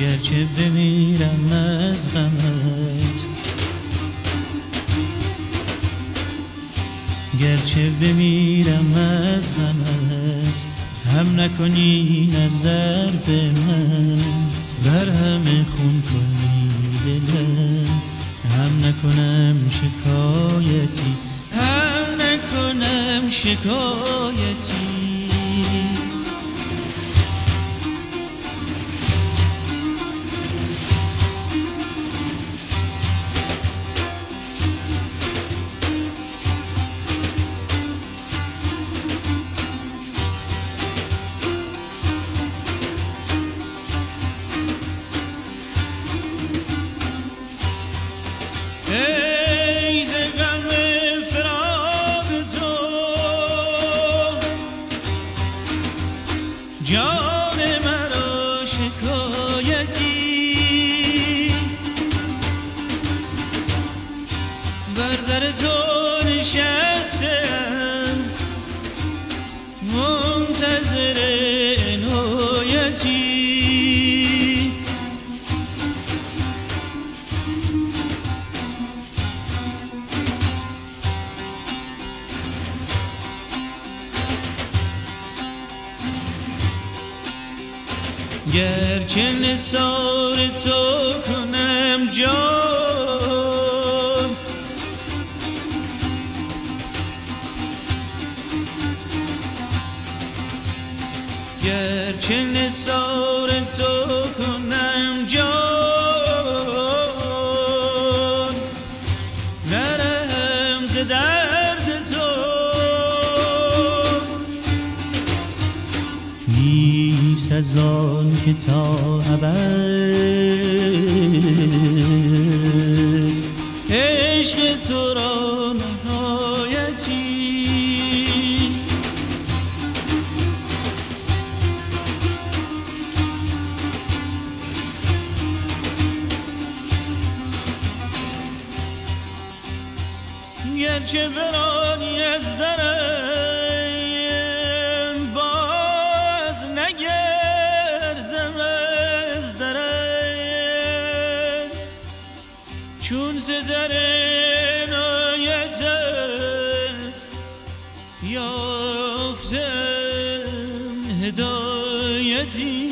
گرچه بمیرم از غمت. گرچه بمیرم از غمت هم نکنی نظر به من. بر همه خون کنی دلم هم نکنم شکایتی هم نکنم شکایتی. моя گرچه نسار تو کنم جان. گرچه نسار تو کنم جان. نرم ز از زان که تا ابد عشق تو را نهایتی. گرچه برانی از درم چون ز در نایتت یافتم هدایتی.